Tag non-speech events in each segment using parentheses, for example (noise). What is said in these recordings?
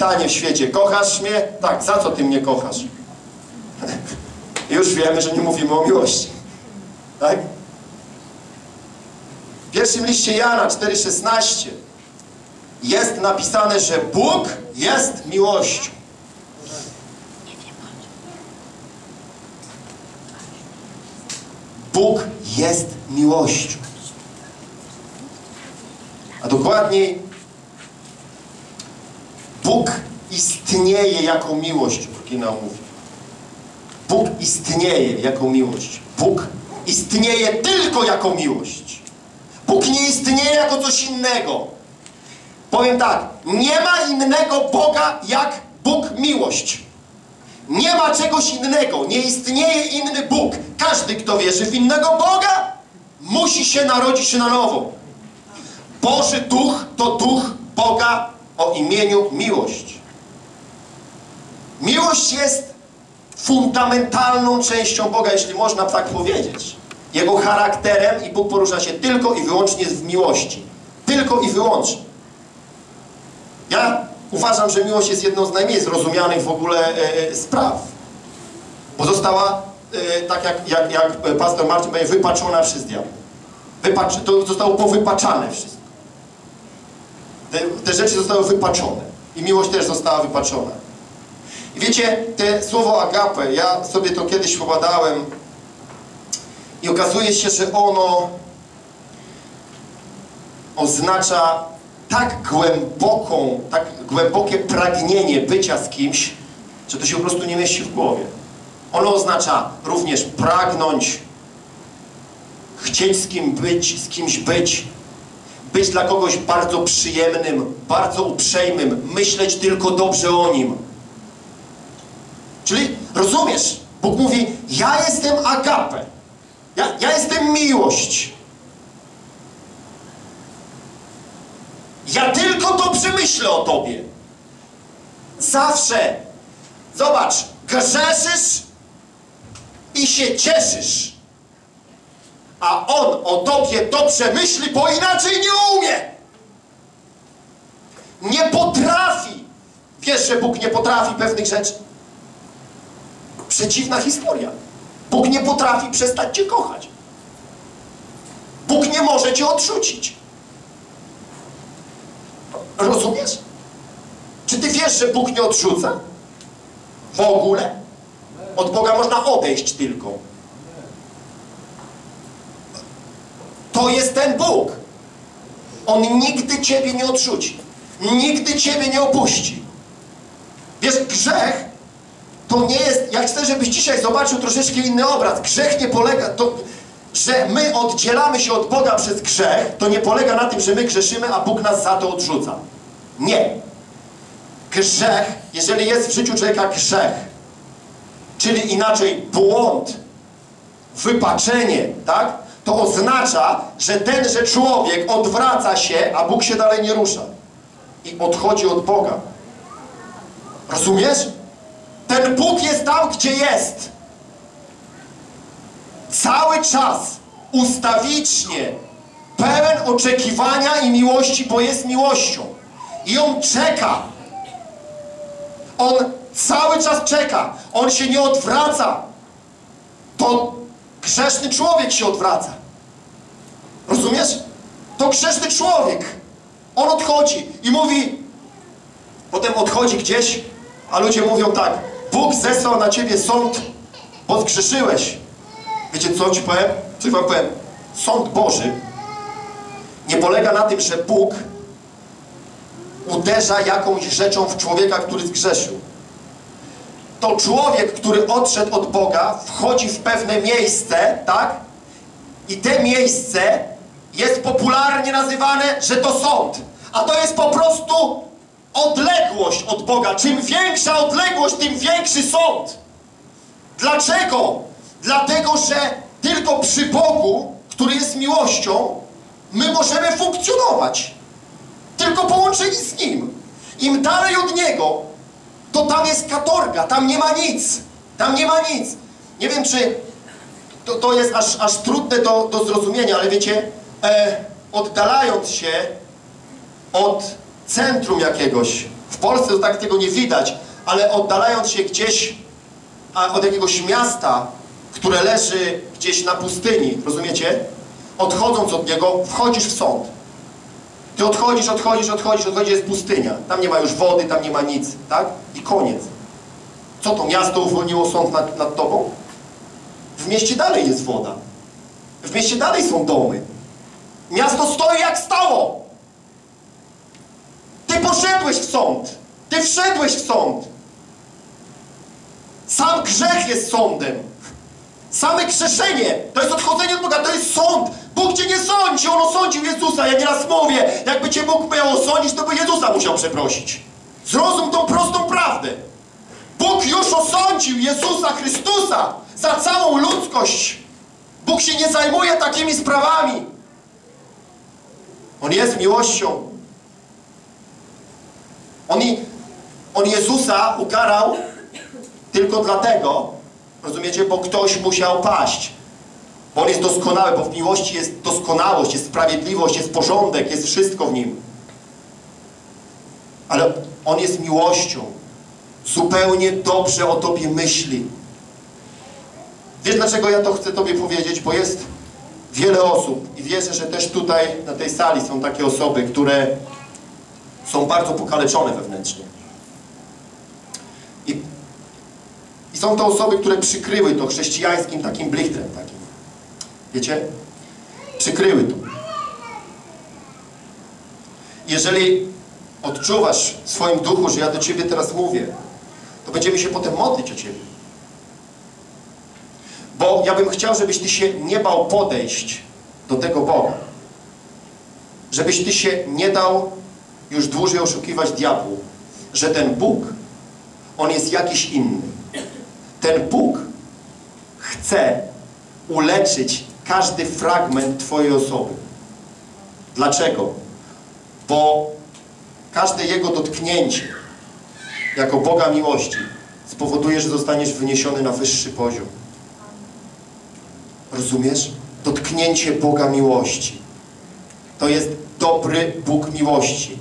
pytanie w świecie, kochasz mnie? Tak, za co ty mnie kochasz? (laughs) Już wiemy, że nie mówimy o miłości. Tak? W pierwszym liście Jana 4,16 jest napisane, że Bóg jest miłością. Bóg jest miłością. A dokładniej Bóg istnieje jako miłość, oryginał mówi. Bóg istnieje jako miłość. Bóg istnieje tylko jako miłość. Bóg nie istnieje jako coś innego. Powiem tak, nie ma innego Boga jak Bóg miłość. Nie ma czegoś innego, nie istnieje inny Bóg. Każdy, kto wierzy w innego Boga, musi się narodzić na nowo. Boży Duch to Duch Boga o imieniu miłość. Miłość jest fundamentalną częścią Boga, jeśli można tak powiedzieć. Jego charakterem i Bóg porusza się tylko i wyłącznie w miłości. Tylko i wyłącznie. Ja uważam, że miłość jest jedną z najmniej zrozumianych w ogóle e, e spraw. Bo została, e, tak jak, jak, jak pastor Marcin powiedział, wypaczona przez diabła. Wypacz, to zostało powypaczane wszystko. Te, te rzeczy zostały wypaczone. I miłość też została wypaczona. I wiecie, te słowo agape, ja sobie to kiedyś pobadałem i okazuje się, że ono oznacza tak głęboką, tak głębokie pragnienie bycia z kimś, że to się po prostu nie mieści w głowie. Ono oznacza również pragnąć, chcieć z kim być, z kimś być, być dla kogoś bardzo przyjemnym, bardzo uprzejmym, myśleć tylko dobrze o nim. Czyli rozumiesz, Bóg mówi, ja jestem agape, ja, ja jestem miłość. Ja tylko dobrze myślę o Tobie. Zawsze. Zobacz, grzeszysz i się cieszysz. A On o Tobie dobrze myśli, bo inaczej nie umie. Nie potrafi. Wiesz, że Bóg nie potrafi pewnych rzeczy? Przeciwna historia. Bóg nie potrafi przestać Cię kochać. Bóg nie może Cię odrzucić. Rozumiesz? Czy Ty wiesz, że Bóg nie odrzuca? W ogóle? Od Boga można odejść tylko. To jest ten Bóg. On nigdy Ciebie nie odrzuci. Nigdy Ciebie nie opuści. Wiesz, grzech to nie jest... Ja chcę, żebyś dzisiaj zobaczył troszeczkę inny obraz. Grzech nie polega... To, że my oddzielamy się od Boga przez grzech, to nie polega na tym, że my grzeszymy, a Bóg nas za to odrzuca. Nie. Grzech, jeżeli jest w życiu człowieka grzech, czyli inaczej błąd, wypaczenie, tak? To oznacza, że tenże człowiek odwraca się, a Bóg się dalej nie rusza. I odchodzi od Boga. Rozumiesz? Ten Bóg jest tam, gdzie jest cały czas ustawicznie pełen oczekiwania i miłości, bo jest miłością. I On czeka. On cały czas czeka. On się nie odwraca. To grzeszny człowiek się odwraca. Rozumiesz? To grzeszny człowiek. On odchodzi i mówi, potem odchodzi gdzieś, a ludzie mówią tak, Bóg zesłał na ciebie sąd, bo zgrzeszyłeś. Wiecie co ci powiem? Co wam powiem? Sąd Boży nie polega na tym, że Bóg uderza jakąś rzeczą w człowieka, który zgrzeszył. To człowiek, który odszedł od Boga, wchodzi w pewne miejsce, tak? I te miejsce jest popularnie nazywane, że to sąd. A to jest po prostu odległość od Boga. Czym większa odległość, tym większy sąd. Dlaczego? Dlatego, że tylko przy Bogu, który jest miłością, my możemy funkcjonować. Tylko połączeni z Nim. Im dalej od Niego, to tam jest katorga, tam nie ma nic. Tam nie ma nic. Nie wiem, czy to, to jest aż, aż trudne do, do zrozumienia, ale wiecie, e, oddalając się od centrum jakiegoś, W Polsce to tak tego nie widać, ale oddalając się gdzieś a od jakiegoś miasta, które leży gdzieś na pustyni, rozumiecie? Odchodząc od niego, wchodzisz w sąd. Ty odchodzisz, odchodzisz, odchodzisz, odchodzisz, jest pustynia. Tam nie ma już wody, tam nie ma nic, tak? I koniec. Co to, miasto uwolniło sąd nad, nad tobą? W mieście dalej jest woda. W mieście dalej są domy. Miasto stoi jak stało. Ty poszedłeś w sąd. Ty wszedłeś w sąd. Sam grzech jest sądem. Same grzeszenie to jest odchodzenie od Boga, to jest sąd. Bóg cię nie sądzi, On osądził Jezusa. Ja nieraz mówię, jakby cię Bóg miał osądzić, to by Jezusa musiał przeprosić. Zrozum tą prostą prawdę. Bóg już osądził Jezusa Chrystusa za całą ludzkość. Bóg się nie zajmuje takimi sprawami. On jest miłością. On, on Jezusa ukarał tylko dlatego, rozumiecie, bo ktoś musiał paść. Bo On jest doskonały, bo w miłości jest doskonałość, jest sprawiedliwość, jest porządek, jest wszystko w Nim. Ale On jest miłością. Zupełnie dobrze o Tobie myśli. Wiesz, dlaczego ja to chcę Tobie powiedzieć? Bo jest wiele osób i wierzę, że też tutaj na tej sali są takie osoby, które są bardzo pokaleczone wewnętrznie. I, i są to osoby, które przykryły to chrześcijańskim takim blichtrem takim. Wiecie? Przykryły to. Jeżeli odczuwasz w swoim duchu, że ja do Ciebie teraz mówię, to będziemy się potem modlić o Ciebie. Bo ja bym chciał, żebyś Ty się nie bał podejść do tego Boga. Żebyś Ty się nie dał już dłużej oszukiwać diabłu, że ten Bóg, On jest jakiś inny. Ten Bóg chce uleczyć każdy fragment Twojej osoby. Dlaczego? Bo każde Jego dotknięcie jako Boga miłości spowoduje, że zostaniesz wyniesiony na wyższy poziom. Rozumiesz? Dotknięcie Boga miłości. To jest dobry Bóg miłości.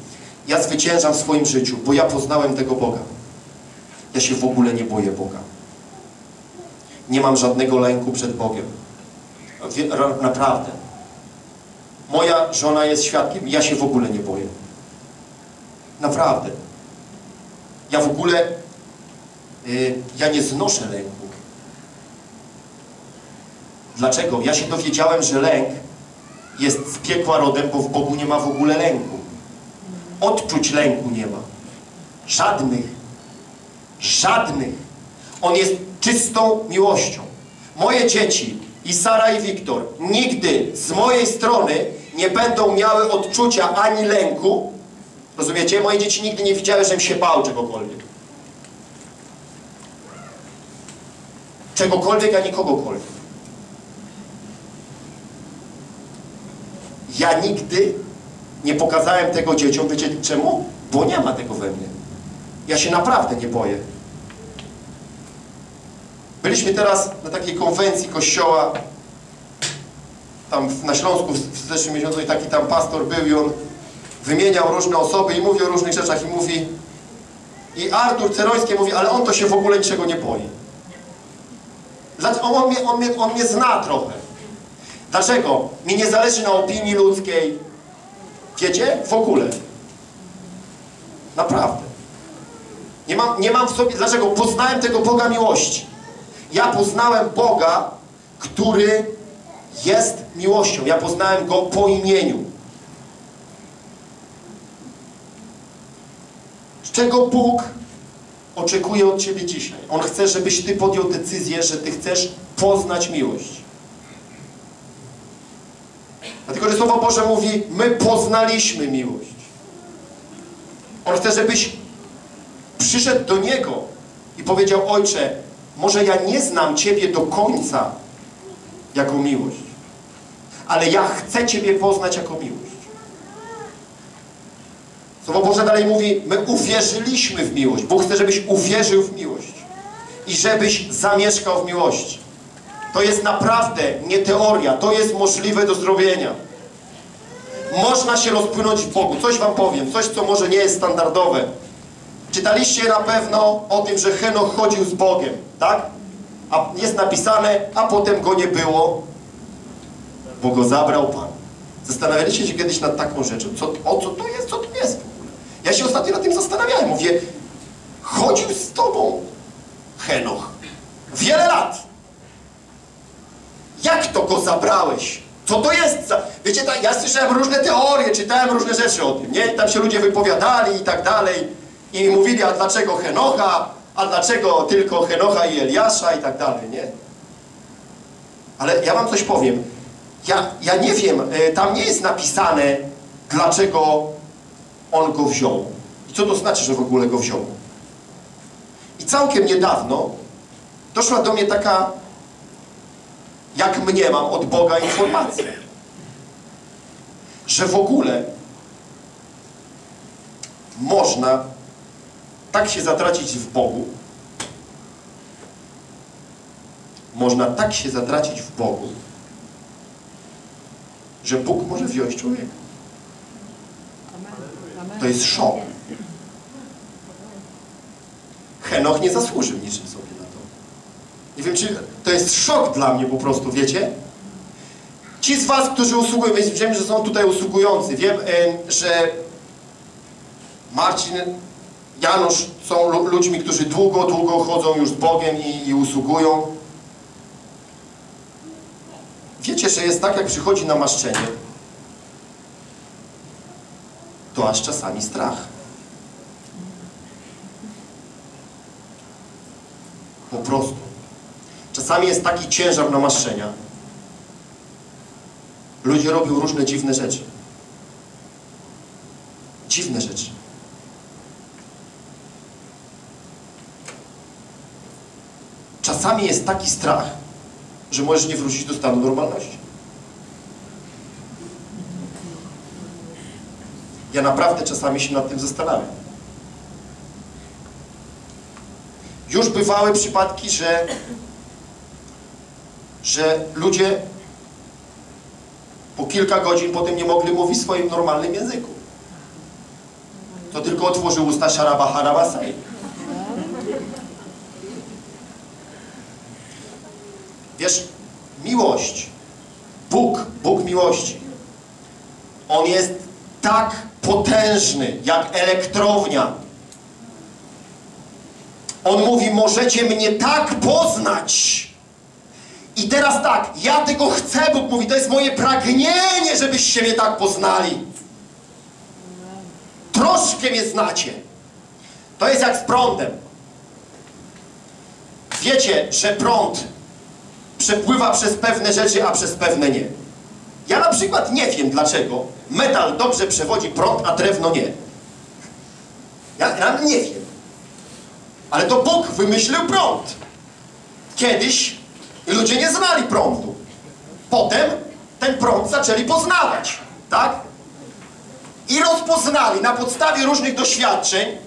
Ja zwyciężam w swoim życiu, bo ja poznałem tego Boga. Ja się w ogóle nie boję Boga. Nie mam żadnego lęku przed Bogiem. Naprawdę. Moja żona jest świadkiem. Ja się w ogóle nie boję. Naprawdę. Ja w ogóle yy, ja nie znoszę lęku. Dlaczego? Ja się dowiedziałem, że lęk jest z piekła rodem, bo w Bogu nie ma w ogóle lęku. Odczuć lęku nie ma. Żadnych. Żadnych. On jest czystą miłością. Moje dzieci, i Sara i Wiktor, nigdy z mojej strony nie będą miały odczucia ani lęku. Rozumiecie? Moje dzieci nigdy nie widziały, żebym się bał czegokolwiek. Czegokolwiek, ani kogokolwiek. Ja nigdy nie pokazałem tego dzieciom. Wiecie czemu? Bo nie ma tego we mnie. Ja się naprawdę nie boję. Byliśmy teraz na takiej konwencji kościoła tam na Śląsku w zeszłym miesiącu i taki tam pastor był i on wymieniał różne osoby i mówi o różnych rzeczach i mówi i Artur Ceroński mówi, ale on to się w ogóle niczego nie boi. On, on, mnie, on, mnie, on mnie zna trochę. Dlaczego? Mi nie zależy na opinii ludzkiej. Wiecie? W ogóle. Naprawdę. Nie mam, nie mam w sobie... Dlaczego? Poznałem tego Boga miłości. Ja poznałem Boga, który jest miłością. Ja poznałem Go po imieniu. Czego Bóg oczekuje od Ciebie dzisiaj? On chce, żebyś Ty podjął decyzję, że Ty chcesz poznać miłość. Dlatego, że Słowo Boże mówi, my poznaliśmy miłość. On chce, żebyś przyszedł do Niego i powiedział, Ojcze, może ja nie znam Ciebie do końca jako miłość, ale ja chcę Ciebie poznać jako miłość. Słowo Boże dalej mówi, my uwierzyliśmy w miłość. Bóg chce, żebyś uwierzył w miłość i żebyś zamieszkał w miłości. To jest naprawdę nie teoria, to jest możliwe do zrobienia. Można się rozpłynąć w Bogu. Coś wam powiem, coś co może nie jest standardowe. Czytaliście na pewno o tym, że Henoch chodził z Bogiem, tak? A jest napisane, a potem go nie było, bo go zabrał Pan. Zastanawialiście się kiedyś nad taką rzeczą? Co, o co to jest? Co to jest w ogóle? Ja się ostatnio nad tym zastanawiałem. Mówię, chodził z Tobą Henoch wiele lat. Jak to go zabrałeś? Co to jest za... Wiecie, tak, ja słyszałem różne teorie, czytałem różne rzeczy o tym, nie? Tam się ludzie wypowiadali i tak dalej. I mówili, a dlaczego Henocha? A dlaczego tylko Henocha i Eliasza i tak dalej, nie? Ale ja wam coś powiem. Ja, ja nie wiem, y, tam nie jest napisane, dlaczego on go wziął. I co to znaczy, że w ogóle go wziął. I całkiem niedawno doszła do mnie taka jak mnie mam od Boga informację, że w ogóle można tak się zatracić w Bogu, można tak się zatracić w Bogu, że Bóg może wziąć człowieka. To jest szok. Henoch nie zasłużył niczym sobie na to. Nie wiem, czy to jest szok dla mnie po prostu, wiecie? Ci z was, którzy usługują, wiem, że są tutaj usługujący, wiem, że Marcin, Janusz są ludźmi, którzy długo, długo chodzą już z Bogiem i, i usługują. Wiecie, że jest tak, jak przychodzi namaszczenie, to aż czasami strach. Po prostu. Czasami jest taki ciężar namaszczenia. Ludzie robią różne dziwne rzeczy. Dziwne rzeczy. Czasami jest taki strach, że możesz nie wrócić do stanu normalności. Ja naprawdę czasami się nad tym zastanawiam. Już bywały przypadki, że że ludzie po kilka godzin potem nie mogli mówić swoim normalnym języku. To tylko otworzył usta szaraba haraba saj. Wiesz, miłość, Bóg, Bóg miłości, On jest tak potężny jak elektrownia. On mówi, możecie mnie tak poznać, i teraz tak, ja tego chcę, Bóg mówi, to jest moje pragnienie, żebyście mnie tak poznali. Troszkę mnie znacie. To jest jak z prądem. Wiecie, że prąd przepływa przez pewne rzeczy, a przez pewne nie. Ja na przykład nie wiem dlaczego metal dobrze przewodzi prąd, a drewno nie. Ja, ja nie wiem. Ale to Bóg wymyślił prąd. Kiedyś ludzie nie znali prądu. Potem ten prąd zaczęli poznawać, tak? I rozpoznali na podstawie różnych doświadczeń,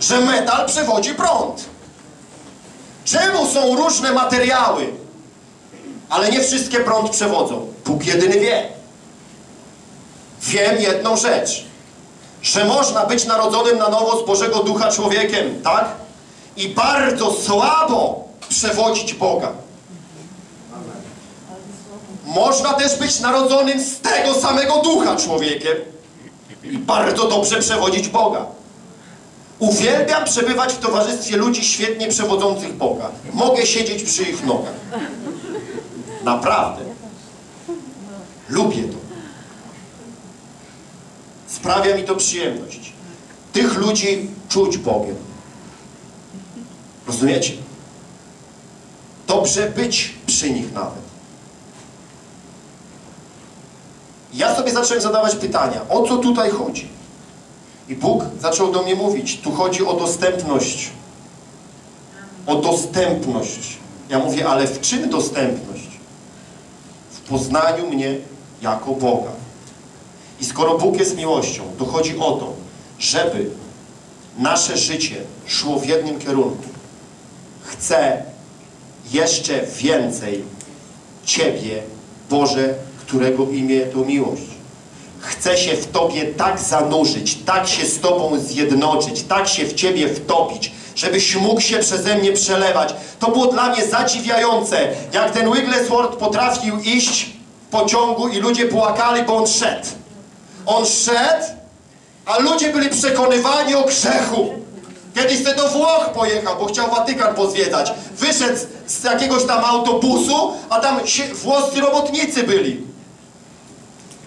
że metal przewodzi prąd. Czemu są różne materiały, ale nie wszystkie prąd przewodzą? Bóg jedyny wie. Wiem jedną rzecz, że można być narodzonym na nowo z Bożego Ducha człowiekiem, tak? I bardzo słabo przewodzić Boga. Można też być narodzonym z tego samego ducha człowiekiem i bardzo dobrze przewodzić Boga. Uwielbiam przebywać w towarzystwie ludzi świetnie przewodzących Boga. Mogę siedzieć przy ich nogach. Naprawdę. Lubię to. Sprawia mi to przyjemność. Tych ludzi czuć Bogiem. Rozumiecie? Dobrze być przy nich nawet. Ja sobie zacząłem zadawać pytania, o co tutaj chodzi? I Bóg zaczął do mnie mówić, tu chodzi o dostępność. O dostępność. Ja mówię, ale w czym dostępność? W poznaniu mnie jako Boga. I skoro Bóg jest miłością, to chodzi o to, żeby nasze życie szło w jednym kierunku. Chcę jeszcze więcej Ciebie, Boże, którego imię to miłość. chce się w Tobie tak zanurzyć, tak się z Tobą zjednoczyć, tak się w Ciebie wtopić, żebyś mógł się przeze mnie przelewać. To było dla mnie zadziwiające, jak ten Wigglesworth potrafił iść w pociągu i ludzie płakali, bo on szedł. On szedł, a ludzie byli przekonywani o grzechu. Kiedyś se do Włoch pojechał, bo chciał Watykan pozwiedzać. Wyszedł z jakiegoś tam autobusu, a tam włoscy robotnicy byli.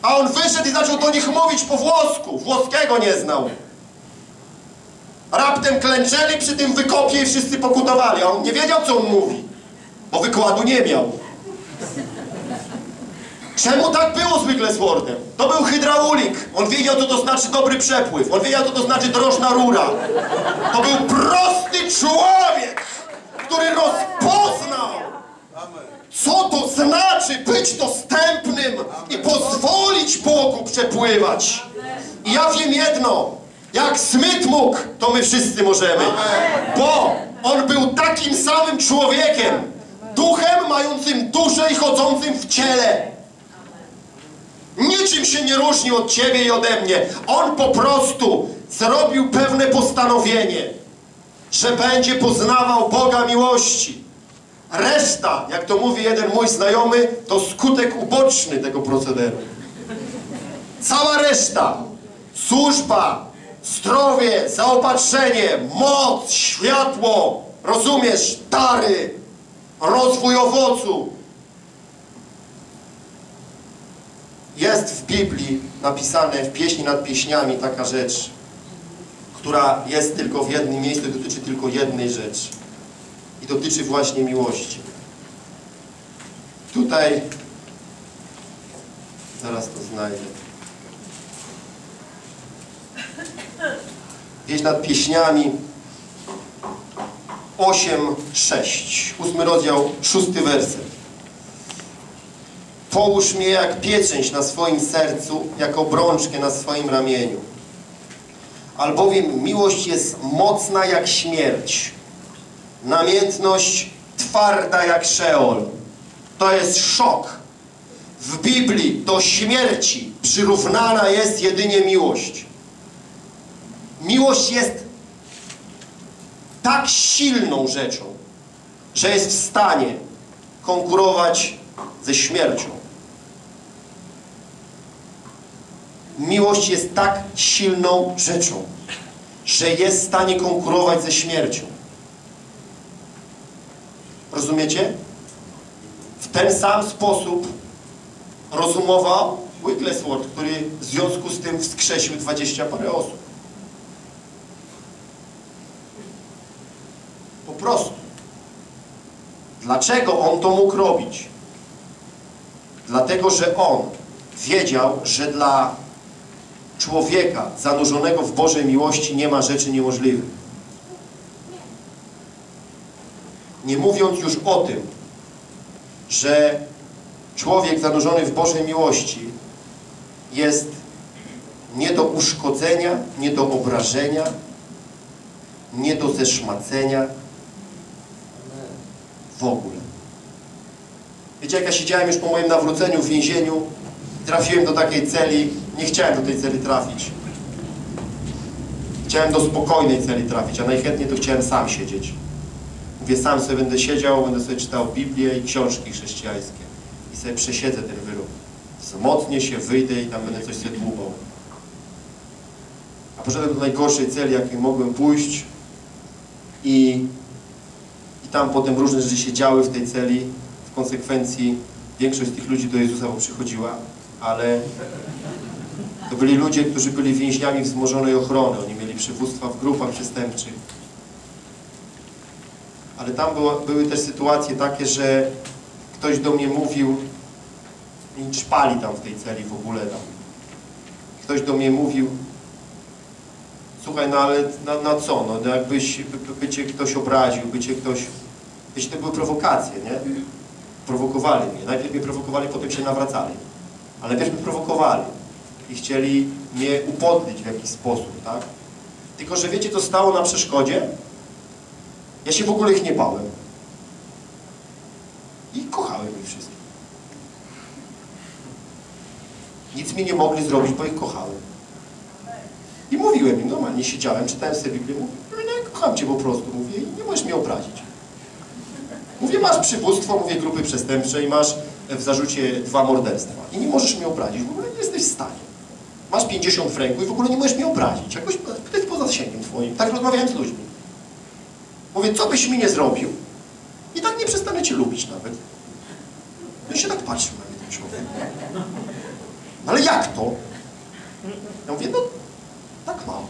A on wyszedł i zaczął do nich mówić po włosku. Włoskiego nie znał. Raptem klęczeli przy tym wykopie i wszyscy pokutowali. A on nie wiedział, co on mówi, bo wykładu nie miał. Czemu tak było z Wigglesworthem? To był hydraulik. On wiedział, co to znaczy dobry przepływ. On wiedział, co to znaczy drożna rura. To był prosty człowiek, który rozpoznał, co to znaczy być dostępnym i pozwolić Bogu przepływać. I ja wiem jedno. Jak Smyt mógł, to my wszyscy możemy. Bo on był takim samym człowiekiem. Duchem mającym duszę i chodzącym w ciele. Niczym się nie różni od ciebie i ode mnie. On po prostu zrobił pewne postanowienie, że będzie poznawał Boga miłości. Reszta, jak to mówi jeden mój znajomy, to skutek uboczny tego procederu. Cała reszta, służba, zdrowie, zaopatrzenie, moc, światło, rozumiesz, dary, rozwój owocu, Jest w Biblii napisane w pieśni nad pieśniami taka rzecz, która jest tylko w jednym miejscu, dotyczy tylko jednej rzeczy. I dotyczy właśnie miłości. Tutaj, zaraz to znajdę. Pieśń nad pieśniami 8-6, ósmy rozdział, szósty werset. Połóż mnie jak pieczęć na swoim sercu, jak obrączkę na swoim ramieniu. Albowiem miłość jest mocna jak śmierć, namiętność twarda jak szeol. To jest szok. W Biblii do śmierci przyrównana jest jedynie miłość. Miłość jest tak silną rzeczą, że jest w stanie konkurować ze śmiercią. miłość jest tak silną rzeczą, że jest w stanie konkurować ze śmiercią. Rozumiecie? W ten sam sposób rozumował Wigglesworth, który w związku z tym wskrzesił dwadzieścia parę osób. Po prostu. Dlaczego on to mógł robić? Dlatego, że on wiedział, że dla człowieka zanurzonego w Bożej miłości nie ma rzeczy niemożliwych. Nie mówiąc już o tym, że człowiek zanurzony w Bożej miłości jest nie do uszkodzenia, nie do obrażenia, nie do zeszmacenia w ogóle. Wiecie, jak ja siedziałem już po moim nawróceniu w więzieniu, trafiłem do takiej celi, nie chciałem do tej celi trafić. Chciałem do spokojnej celi trafić, a najchętniej to chciałem sam siedzieć. Mówię, sam sobie będę siedział, będę sobie czytał Biblię i książki chrześcijańskie. I sobie przesiedzę ten wyrok. Wzmocnię się, wyjdę i tam będę coś sobie dłubał. A poszedłem do najgorszej celi, jakiej mogłem pójść i, i tam potem różne rzeczy się działy w tej celi. W konsekwencji większość z tych ludzi do Jezusa przychodziła, ale to byli ludzie, którzy byli więźniami wzmożonej ochrony. Oni mieli przywództwa w grupach przestępczych. Ale tam było, były też sytuacje takie, że ktoś do mnie mówił i czpali tam w tej celi w ogóle tam. Ktoś do mnie mówił słuchaj, no ale na, na co? No, no jakbyś, by, by cię ktoś obraził, by cię ktoś... Wiecie, to były prowokacje, nie? Prowokowali mnie. Najpierw mnie prowokowali, potem się nawracali. Ale najpierw mnie prowokowali i chcieli mnie upodlić w jakiś sposób, tak? Tylko, że wiecie, co stało na przeszkodzie? Ja się w ogóle ich nie bałem. I kochałem ich wszystkich. Nic mi nie mogli zrobić, bo ich kochałem. I mówiłem im, normalnie siedziałem, czytałem sobie Biblię, mówię, no nie, kocham Cię po prostu, mówię, i nie możesz mnie obrazić. Mówię, masz przywództwo, mówię, grupy przestępczej, masz w zarzucie dwa morderstwa i nie możesz mnie obrazić, w ogóle nie jesteś w stanie. Masz 50 w ręku i w ogóle nie możesz mnie obrazić, jakoś to jest poza zasięgiem Twoim. Tak rozmawiałem z ludźmi. Mówię, co byś mi nie zrobił i tak nie przestanę Cię lubić nawet. No i się tak patrzył na mnie ten człowiek. Ale jak to? Ja mówię, no tak mam.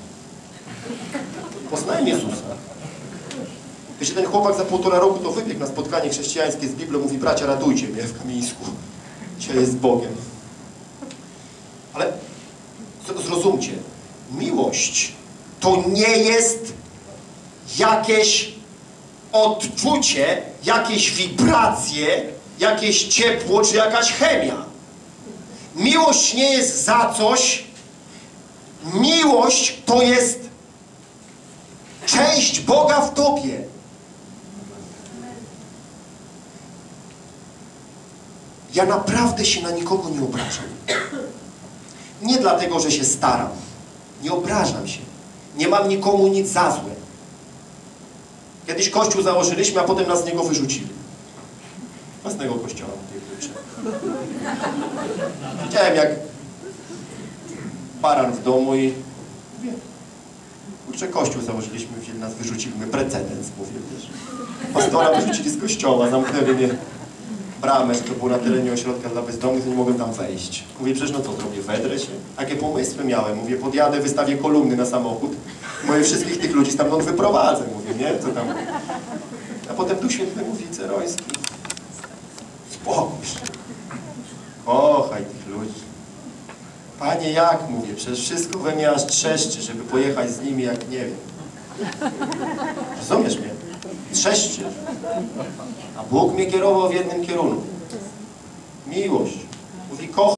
Poznałem Jezusa. Wiecie, ten chłopak za półtora roku to wybiegł na spotkanie chrześcijańskie z Biblią, mówi, bracia, ratujcie mnie w Kamieńsku. Dzisiaj jest Bogiem. Ale zrozumcie, miłość to nie jest jakieś odczucie, jakieś wibracje, jakieś ciepło czy jakaś chemia. Miłość nie jest za coś. Miłość to jest część Boga w tobie. Ja naprawdę się na nikogo nie obrażam. Nie dlatego, że się staram. Nie obrażam się. Nie mam nikomu nic za złe. Kiedyś kościół założyliśmy, a potem nas z niego wyrzucili. Własnego kościoła. Widziałem jak baran w domu i mówię, kurczę, kościół założyliśmy, wzięli nas wyrzucili, my precedens, mówię, wiesz. Pastora wyrzucili z kościoła, zamknęli mnie bramę, że to było na terenie ośrodka dla bezdomnych, nie mogłem tam wejść. Mówię, przecież no co zrobię, wedrę się? Jakie pomysły miałem? Mówię, podjadę, wystawię kolumny na samochód, mówię, wszystkich tych ludzi stamtąd wyprowadzę, mówię, nie? Co tam? A potem Duch Święty mówi, Ceroński, spokój. Kochaj tych ludzi. Panie, jak mówię, przecież wszystko we mnie aż trzeszczy, żeby pojechać z nimi, jak nie wiem. Rozumiesz mnie? Trzeszczy. A Bóg mnie kierował w jednym kierunku. Miłość.